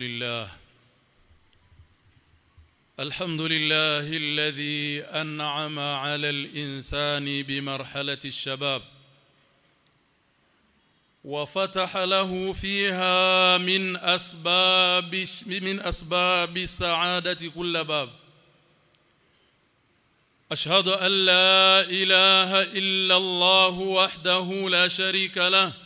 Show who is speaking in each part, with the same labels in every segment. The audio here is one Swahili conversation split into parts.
Speaker 1: لله. الحمد لله الذي أنعم على الإنسان بمرحلة الشباب وفتح له فيها من أسباب من أسباب السعادة كل باب. أشهد أن لا إله إلا الله وحده لا شريك له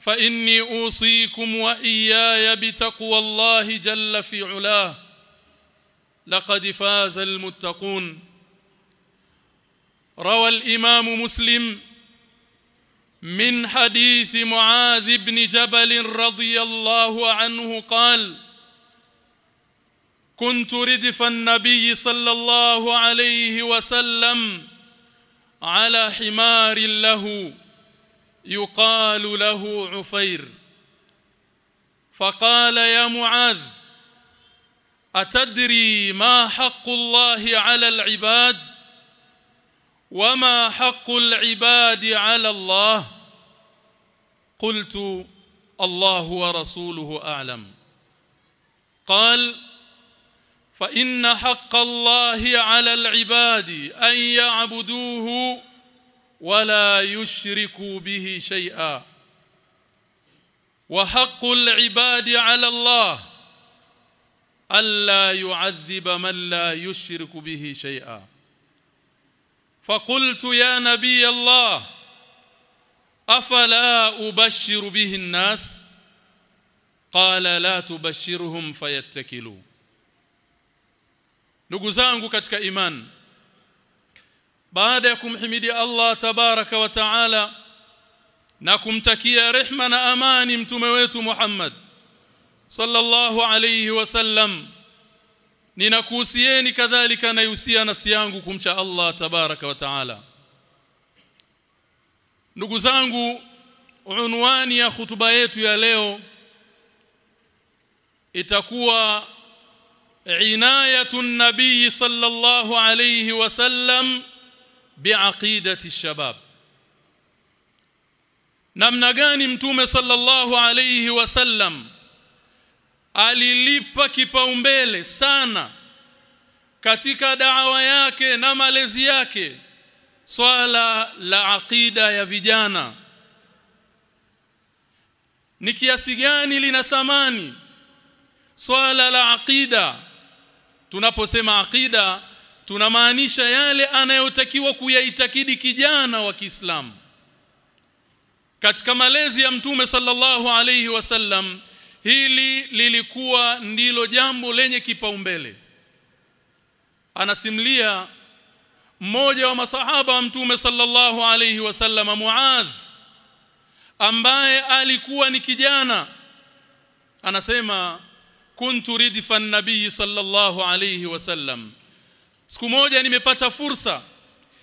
Speaker 1: فإني أوصيكم وإياي بتقوى الله جل في علاه. لقد فاز المتقون. روى الإمام مسلم من حديث معاذ بن جبل رضي الله عنه قال كنت ردف النبي صلى الله عليه وسلم على حمار له يقال له عفير. فقال يا معاذ أتدري ما حق الله على العباد وما حق العباد على الله؟ قلت الله ورسوله أعلم. قال فإن حق الله على العباد أن يعبدوه ولا يشركوا به شيئا. وحق العباد على الله ألا يعذب من لا يشرك به شيئا. فقلت يا نبي الله أفلا أبشر به الناس؟ قال لا تبشرهم فيتكلوا. ndugu zangu katika imani baada ya kumhimidi Allah tabaraka wa taala na kumtakia rehma na amani mtume wetu Muhammad sallallahu alayhi wasallam ninakuhusieni kadhalika naihusia nafsi yangu kumcha Allah tabaraka wa taala. Ndugu zangu unwani ya hutuba yetu ya leo itakuwa inayatu nabii sallallahu alayhi wasallam biaqidati shabab. Namna gani mtume sallallahu alayhi wasallam alilipa kipaumbele sana katika da'wa yake na malezi yake swala la aqida ya vijana? Ni kiasi gani lina thamani swala la aqida? Tunaposema aqida tunamaanisha yale anayotakiwa kuyaitakidi kijana wa Kiislamu. Katika malezi ya mtume sallallahu alayhi wasallam hili lilikuwa ndilo jambo lenye kipaumbele. Anasimlia mmoja wa masahaba wa mtume sallallahu alayhi wasallam Muadh ambaye alikuwa ni kijana. Anasema kuntu ridfan nabii sallallahu alayhi wasallam siku moja nimepata fursa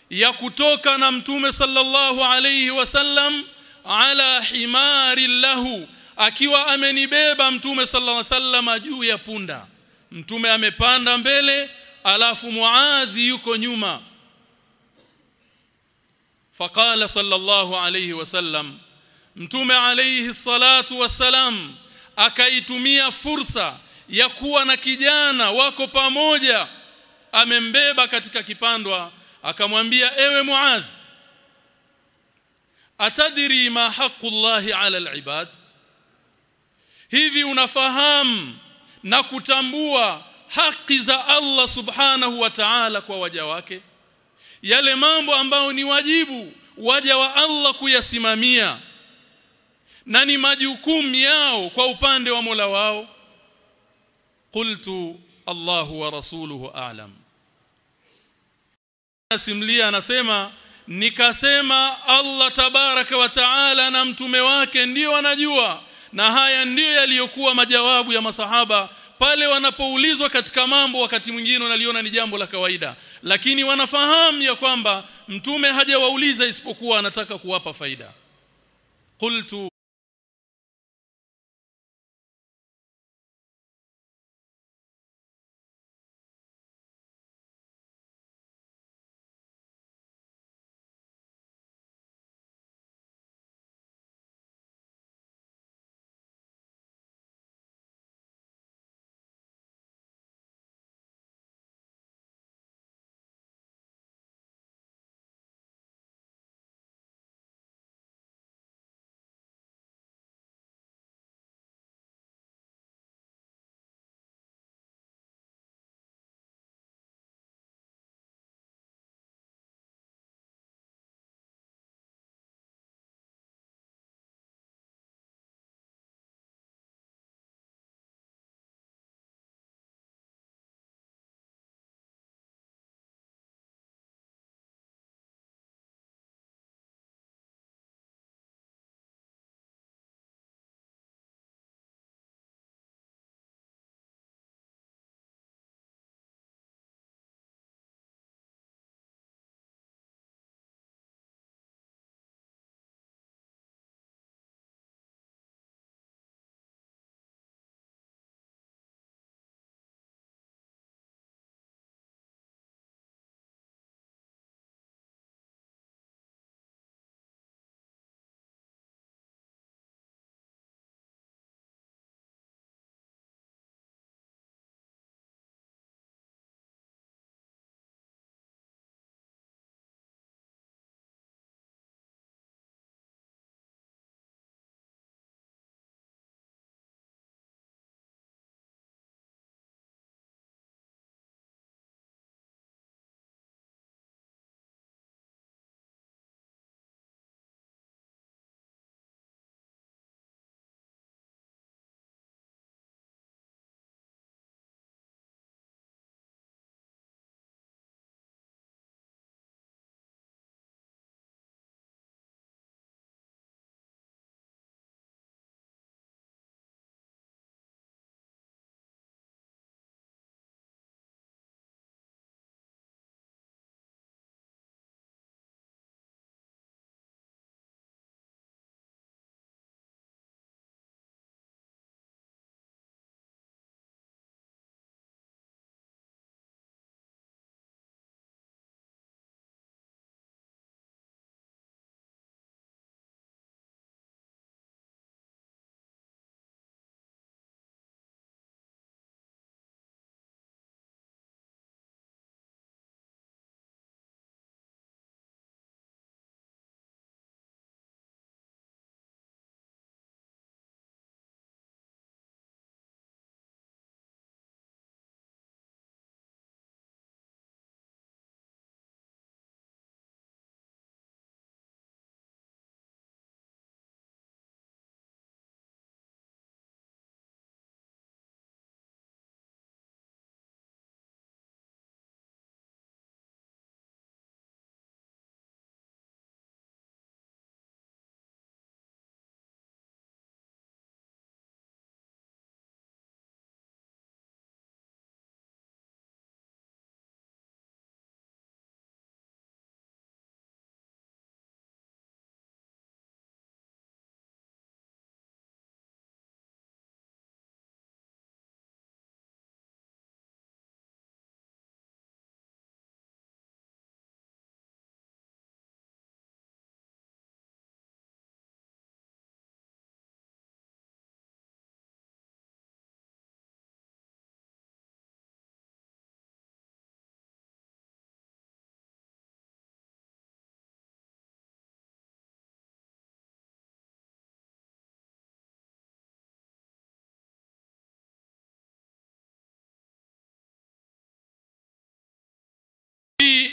Speaker 1: ya kutoka na mtume sallallahu alayhi wasallam ala himari lahu akiwa amenibeba mtume sallallahu alayhi wasallam juu ya punda. Mtume amepanda mbele alafu muadhi yuko nyuma. Faqala sallallahu alayhi wasallam mtume alayhi salatu wassalam akaitumia fursa ya kuwa na kijana wako pamoja amembeba katika kipandwa akamwambia ewe Muaz atadiri ma haqqullahi ala alibad? Hivi unafahamu na kutambua haki za Allah subhanahu wa ta'ala kwa waja wake? Yale mambo ambayo ni wajibu waja wa Allah kuyasimamia na ni majukumu yao kwa upande wa Mola wao? Qultu Allahu wa rasuluhu a'lam Simlia anasema nikasema Allah tabaraka wa taala na mtume wake ndio wanajua na haya ndiyo yaliyokuwa majawabu ya masahaba pale wanapoulizwa katika mambo wakati mwingine wanaliona ni jambo la kawaida. Lakini wanafahamu ya kwamba mtume hajawauliza isipokuwa anataka kuwapa faida. Qultu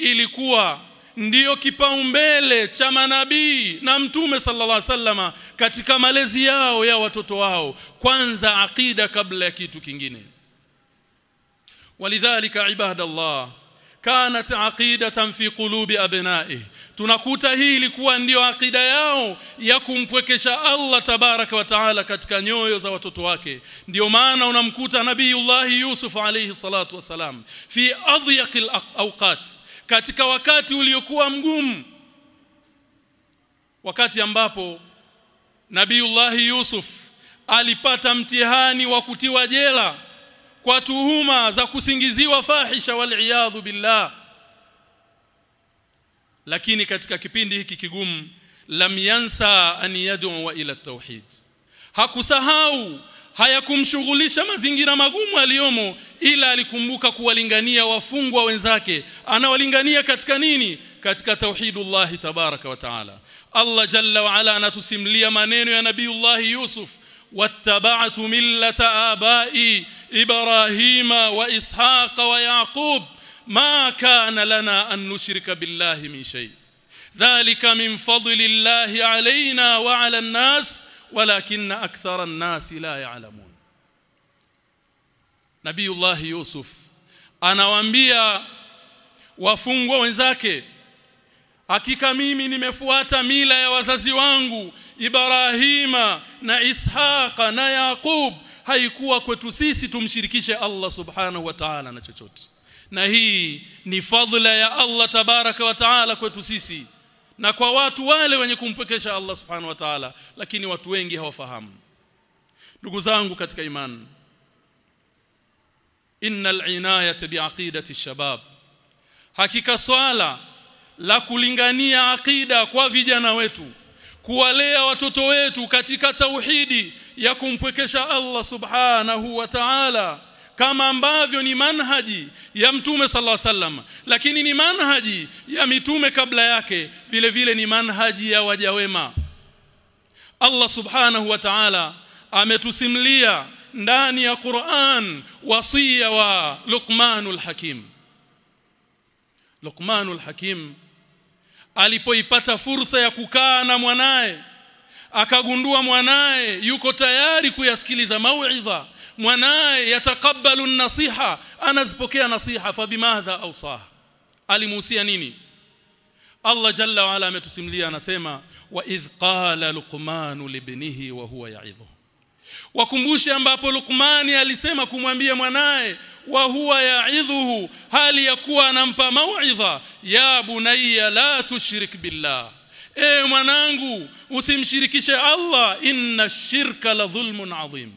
Speaker 1: ilikuwa ndiyo kipaumbele cha manabii na mtume sallallahu alaihi wasallama katika malezi yao ya watoto wao. Kwanza aqida kabla ya kitu kingine. Walidhalika ibadallah kanat aqidatan fi qulubi abna'i tunakuta hii ilikuwa ndiyo akida yao ya kumpwekesha Allah tabaraka wa taala katika nyoyo za watoto wake. Ndiyo maana unamkuta nabiiullah Yusuf alayhi salatu wasalam fi adyaqil awqat katika wakati uliokuwa mgumu wakati ambapo nabiiullah Yusuf alipata mtihani wa kutiwa jela kwa tuhuma za kusingiziwa fahisha wal billah. Lakini katika kipindi hiki kigumu lam yansa an yad'u ila tauhid hakusahau hayakumshughulisha mazingira magumu aliyomo ila alikumbuka kuwalingania wafungwa wenzake. Anawalingania katika nini? Katika tauhidullahi tabaraka wa taala. Allah jalla wa ala anatusimlia maneno ya nabiiullah Yusuf wattaba'tu millata abai ibrahima wa ishaqa wa yaqub ma kana lana an nushrika billahi min shay. Dhalika min fadlillahi alaina wa ala an-nas walakinna akthara an-nas la ya'lamun. Nabiullah Yusuf anawaambia wafungwa wenzake hakika mimi nimefuata mila ya wazazi wangu Ibrahima na Ishaqa na Yaqub. Haikuwa kwetu sisi tumshirikishe Allah subhanahu wa ta'ala na chochote. Na hii ni fadhila ya Allah tabaraka wa ta'ala kwetu sisi na kwa watu wale wenye kumpekesha Allah subhanahu wa taala lakini watu wengi hawafahamu. Ndugu zangu katika imani innal inayata biaqidati shabab. Hakika swala la kulingania aqida kwa vijana wetu kuwalea watoto wetu katika tauhidi ya kumpwekesha Allah subhanahu wa ta'ala kama ambavyo ni manhaji ya mtume sallallahu wasallam. Lakini ni manhaji ya mitume kabla yake vile vile ni manhaji ya waja wema. Allah subhanahu wa ta'ala ametusimlia ndani ya Qur'an wasia wa Luqmanul Hakim. Luqmanul Hakim alipoipata fursa ya kukaa na mwanaye akagundua mwanaye yuko tayari kuyasikiliza mauidha mwanaye yatakabalu nasiha anazipokea nasiha fabimadha awsaha alimuhusia nini? Allah jalla wa ala ametusimulia anasema wa idh qala luqman libnihi wa huwa ya'idhu wakumbushe ambapo Luqmani alisema kumwambia mwanaye wa huwa ya'idhuhu hali ya kuwa anampa mauidha ya bunayya la tushrik billah. E mwanangu usimshirikishe Allah inna shirka la dhulmun adhim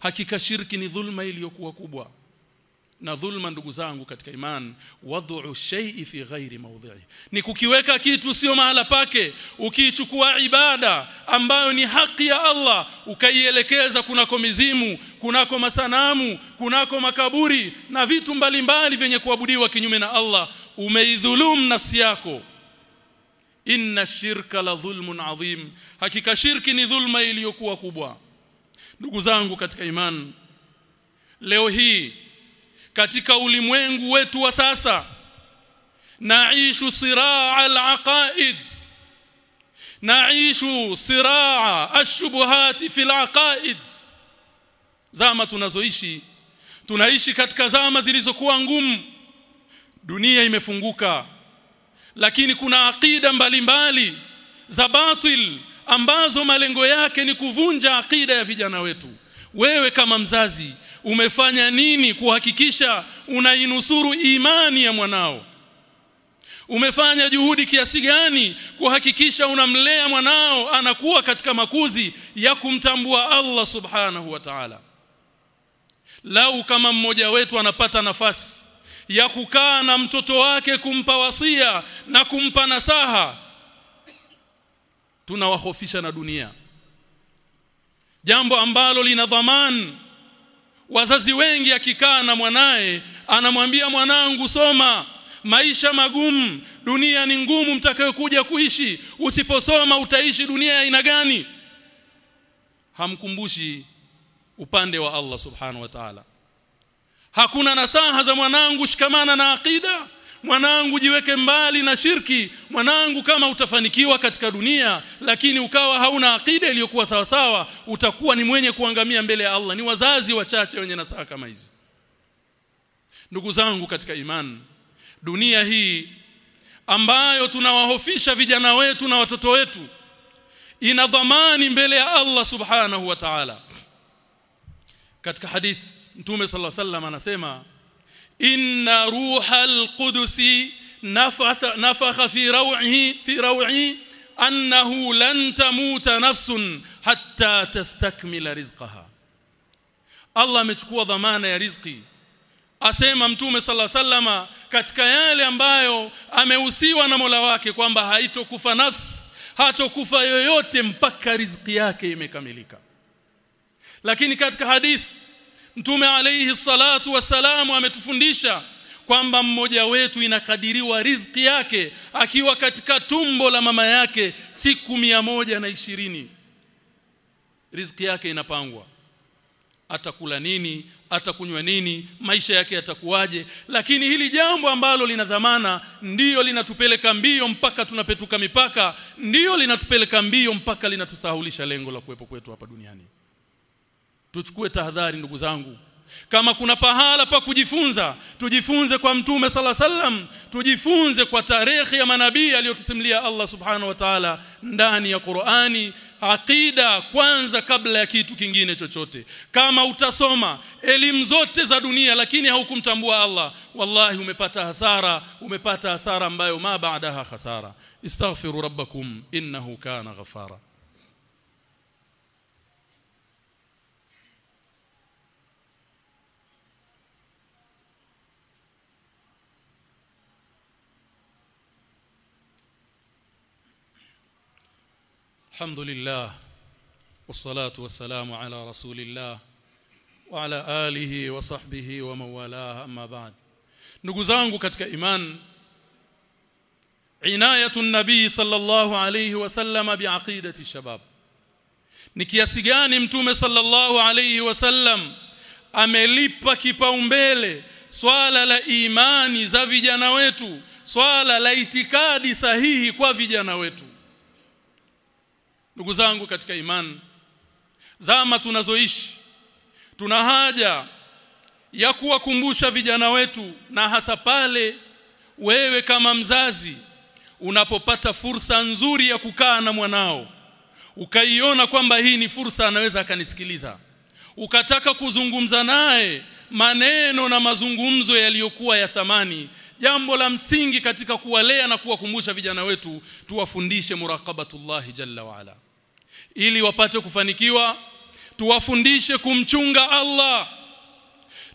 Speaker 1: hakika shirki ni dhulma iliyokuwa kubwa. Na dhulma ndugu zangu katika iman wad'u shay'i fi ghairi mawdhi'i ni kukiweka kitu sio mahala pake. Ukiichukua ibada ambayo ni haki ya Allah ukaielekeza kunako mizimu kunako masanamu kunako makaburi na vitu mbalimbali vyenye kuabudiwa kinyume na Allah umeidhulumu nafsi yako. Inna shirka la dhulmun adhim. Hakika shirki ni dhulma iliyokuwa kubwa ndugu zangu katika imani leo hii katika ulimwengu wetu wa sasa naishu siraa al-aqaid naishu siraa ash-shubuhati fi al-aqaid zama tunazoishi tunaishi katika zama zilizokuwa ngumu. Dunia imefunguka lakini kuna akida mbalimbali za batil ambazo malengo yake ni kuvunja akida ya vijana wetu. Wewe kama mzazi umefanya nini kuhakikisha unainusuru imani ya mwanao? Umefanya juhudi kiasi gani kuhakikisha unamlea mwanao anakuwa katika makuzi ya kumtambua Allah subhanahu wa ta'ala? Lau kama mmoja wetu anapata nafasi ya kukaa na mtoto wake kumpa wasia na kumpa nasaha tunawahofisha na dunia. Jambo ambalo lina dhamani wazazi wengi akikaa na mwanaye anamwambia mwanangu soma. Maisha magumu. Dunia ni ngumu mtakayokuja kuishi. Usiposoma utaishi dunia ya aina gani? Hamkumbushi upande wa Allah subhanahu wa ta'ala. Hakuna nasaha za mwanangu shikamana na akida mwanangu jiweke mbali na shirki. Mwanangu kama utafanikiwa katika dunia lakini ukawa hauna akida iliyokuwa sawa sawa utakuwa ni mwenye kuangamia mbele ya Allah. Ni wazazi wachache wenye nasaha kama hizi. Ndugu zangu katika imani dunia hii ambayo tunawahofisha vijana wetu na watoto wetu ina dhamani mbele ya Allah subhanahu wa ta'ala. Katika hadith mtume sallallahu alaihi wasallam anasema inna ruhal qudusi nafakha fi raw'ihi fi raw'i annahu lan tamuta nafsun hatta tastakmila rizqaha. Allah amechukua dhamana ya riziki asema mtume sala sallama katika yale ambayo amehusiwa na Mola wake kwamba haitokufa nafsi hatokufa yoyote mpaka riziki yake imekamilika. Lakini katika hadith mtume alayhi salatu wasalamu ametufundisha kwamba mmoja wetu inakadiriwa riziki yake akiwa katika tumbo la mama yake siku mia moja na ishirini. Riziki yake inapangwa. Atakula nini? Atakunywa nini? Maisha yake yatakuwaje? Lakini hili jambo ambalo lina dhamana ndiyo linatupeleka mbio mpaka tunapetuka mipaka ndiyo linatupeleka mbio mpaka linatusahulisha lengo la kuwepo kwetu hapa duniani tuchukue tahadhari ndugu zangu. Kama kuna pahala pa kujifunza tujifunze kwa mtume sala sallam tujifunze kwa tarehe ya manabii aliyotusimulia Allah subhanahu wa ta'ala ndani ya Qur'ani aqida kwanza kabla ya kitu kingine chochote. Kama utasoma elimu zote za dunia lakini haukumtambua Allah wallahi umepata hasara umepata hasara ambayo ma baadaha hasara istaghfiru rabbakum innahu kana ghafara الحمد لله والصلاة والسلام على رسول الله وعلى آله وصحبه ومن والاه أما بعد ndugu zangu katika iman inayatu nabii sallallahu alayhi wasallam biaqidati shabab ni kiasi gani mtume sallallahu alayhi wasallam amelipa kipaumbele swala la imani za vijana wetu swala la itikadi sahihi kwa vijana wetu Ndugu zangu katika imani zama tunazoishi tuna haja ya kuwakumbusha vijana wetu na hasa pale wewe kama mzazi unapopata fursa nzuri ya kukaa na mwanao. Ukaiona kwamba hii ni fursa anaweza akanisikiliza. Ukataka kuzungumza naye maneno na mazungumzo yaliyokuwa ya thamani jambo la msingi katika kuwalea na kuwakumbusha vijana wetu tuwafundishe muraqabatullah jalla waala ili wapate kufanikiwa tuwafundishe kumchunga Allah.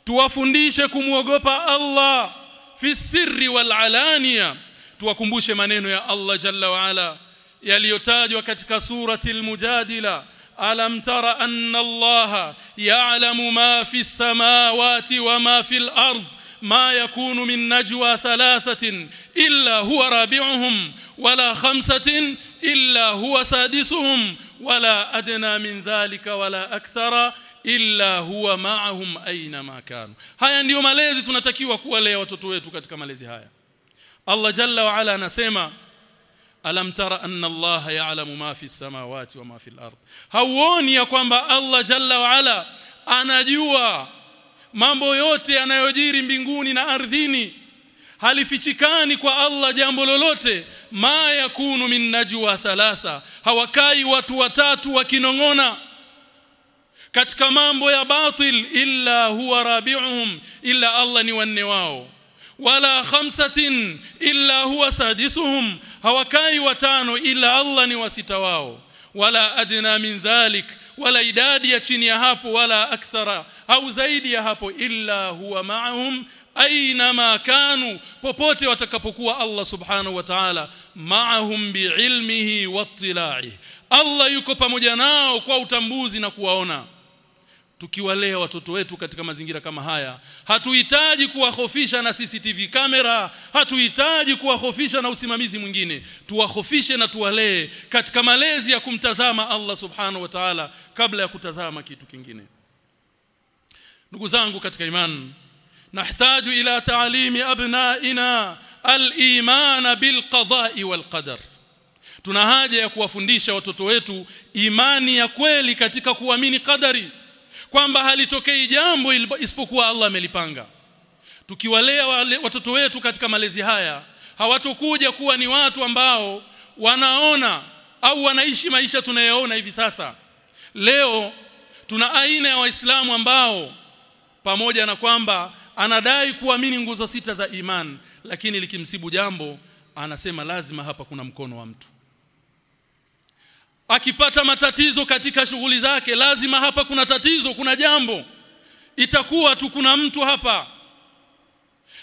Speaker 1: Tuwafundishe kumwogopa Allah. Fi sirri wal alania tuwakumbushe maneno ya Allah jalla waala yaliyotajwa katika surati al-mujadila alam tara anna Allah ya'lamu ma fi samawati wa ma fi al-ard ما يكون من نجوى ثلاثة إلا هو رابعهم ولا خمسة إلا هو سادسهم ولا أدنى من ذلك ولا أكثر illa huwa ma'ahum aina ma kanu haya ndiyo malezi tunatakiwa kuwalea watoto wetu katika malezi haya Allah jalla wa ala anasema alam tara anna Allah ya'lamu ma fi samawati wa ma fi al-ard hauoni ya kwamba Allah jalla wa ala anajua mambo yote yanayojiri mbinguni na ardhini halifichikani kwa Allah jambo lolote. Ma yakunu min najwa thalatha hawakai watu watatu wakinongona katika mambo ya batil illa huwa rabi'uhum illa Allah ni wanne wao. Wala khamsatin illa huwa sadisuhum hawakai watano illa Allah ni wasita wao wala adna min dhalik wala idadi ya chini ya hapo wala akthara au zaidi ya hapo illa huwa ma'ahum aina ma kanu popote watakapokuwa Allah subhanahu wa ta'ala ma'ahum biilmihi wattila'i Allah yuko pamoja nao kwa utambuzi na kuwaona tukiwalea watoto wetu katika mazingira kama haya. Hatuhitaji kuwahofisha na CCTV kamera hatuhitaji kuwahofisha na usimamizi mwingine. Tuwahofishe na tuwalee katika malezi ya kumtazama Allah subhanahu wa ta'ala kabla ya kutazama kitu kingine. Ndugu zangu katika imani nahtaju ila taalimi abnaina al-imana bil qada'i wal qadar tuna haja ya kuwafundisha watoto wetu imani ya kweli katika kuamini qadari kwamba halitokei jambo isipokuwa Allah amelipanga. Tukiwalea wale watoto wetu katika malezi haya hawatokuja kuwa ni watu ambao wanaona au wanaishi maisha tunayoona hivi sasa. Leo tuna aina ya waislamu ambao pamoja na kwamba anadai kuamini nguzo sita za iman lakini likimsibu jambo anasema lazima hapa kuna mkono wa mtu akipata matatizo katika shughuli zake lazima hapa kuna tatizo kuna jambo. Itakuwa tu kuna mtu hapa.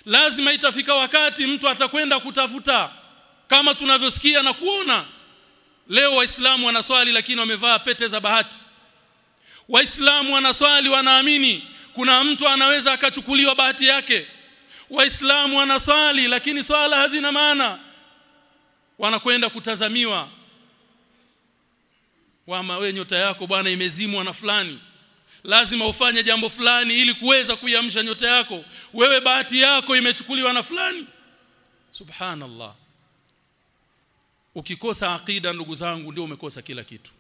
Speaker 1: Lazima itafika wakati mtu atakwenda kutafuta. Kama tunavyosikia na kuona. Leo waislamu wanaswali lakini wamevaa pete za bahati. Waislamu wanaswali wanaamini kuna mtu anaweza akachukuliwa bahati yake. Waislamu wanaswali lakini swala hazina maana. Wanakwenda kutazamiwa wama wewe nyota yako bwana imezimwa na fulani. Lazima ufanye jambo fulani ili kuweza kuiamsha nyota yako. Wewe bahati yako imechukuliwa na fulani. Subhanallah. Ukikosa akida ndugu zangu ndio umekosa kila kitu.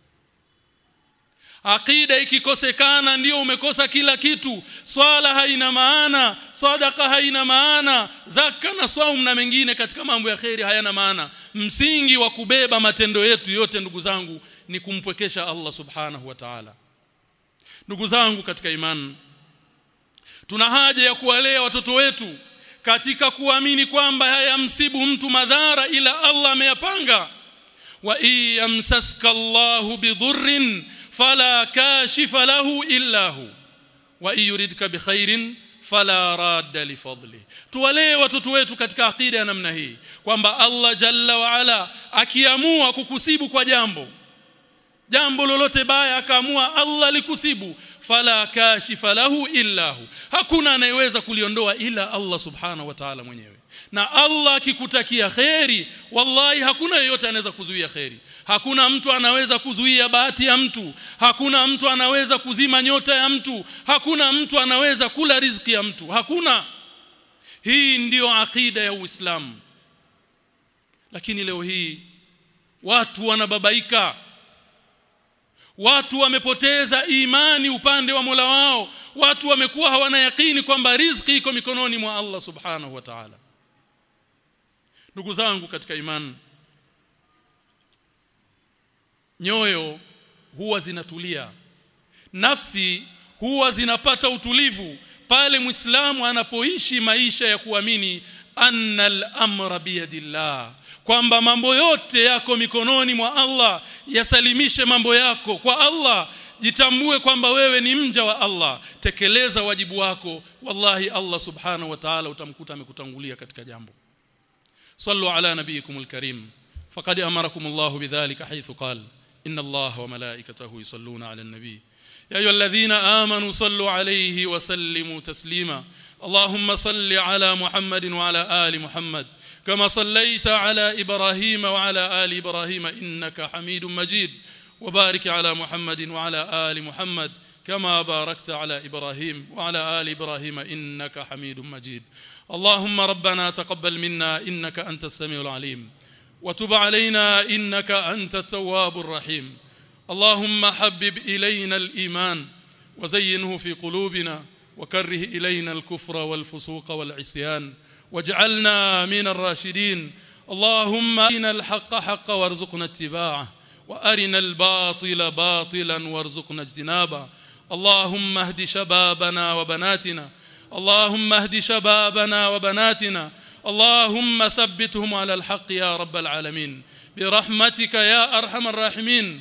Speaker 1: Aqida ikikosekana ndio umekosa kila kitu. Swala haina maana, sadaka haina maana, zaka na saum na mengine katika mambo ya kheri hayana maana. Msingi wa kubeba matendo yetu yote ndugu zangu ni kumpwekesha Allah Subhanahu wa Ta'ala. Ndugu zangu katika imani tuna haja ya kuwalea watoto wetu katika kuamini kwamba hayamsibu mtu madhara ila Allah ameyapanga. Wa iyamsaska Allahu bidhurrin fala kashifa lahu illa hu. Wa yuridka bikhairin fala radda li fadli. Tuwalee watoto wetu katika akida ya namna hii kwamba Allah jalla wa ala akiamua kukusibu kwa jambo jambo lolote baya akaamua Allah likusibu fala kashifa lahu illa hu. Hakuna anayeweza kuliondoa ila Allah subhanahu wa ta'ala mwenyewe. Na Allah akikutakia kheri wallahi hakuna yeyote anaweza kuzuia kheri. Hakuna mtu anaweza kuzuia bahati ya mtu. Hakuna mtu anaweza kuzima nyota ya mtu. Hakuna mtu anaweza kula riziki ya mtu. Hakuna. Hii ndiyo akida ya Uislamu. Lakini leo hii watu wanababaika watu wamepoteza imani upande wa Mola wao. Watu wamekuwa hawana yakini kwamba riziki iko mikononi mwa Allah subhanahu wa ta'ala. Ndugu zangu katika imani nyoyo huwa zinatulia. Nafsi huwa zinapata utulivu pale muislamu anapoishi maisha ya kuamini annal amra biyadillah kwamba mambo yote yako mikononi mwa Allah yasalimishe mambo yako kwa Allah. Jitambue kwamba wewe ni mja wa Allah. Tekeleza wajibu wako. Wallahi Allah subhanahu wa ta'ala utamkuta amekutangulia katika jambo. Sallu ala nabiyikumul karim faqad amarakum Allah bidhalika haythu qala inna Allah wa malaikatahu yusalluna ala an-nabi يا أيها الذين آمنوا صلوا عليه وسلموا تسليما. اللهم صل على محمد وعلى آل محمد كما صليت على إبراهيم وعلى آل إبراهيم إنك حميد مجيد. وبارك على محمد وعلى آل محمد كما باركت على إبراهيم وعلى آل إبراهيم إنك حميد مجيد. اللهم ربنا تقبل منا إنك أنت السميع العليم. وتب علينا إنك أنت التواب الرحيم. اللهم حبب إلينا الإيمان وزينه في قلوبنا وكره إلينا الكفر والفسوق والعصيان واجعلنا من الراشدين. اللهم أرنا الحق حقا وارزقنا اتباعه وأرنا الباطل باطلا وارزقنا اجتنابه. اللهم اهد شبابنا وبناتنا اللهم اهد شبابنا وبناتنا. اللهم ثبتهم على الحق يا رب العالمين. برحمتك يا أرحم الراحمين.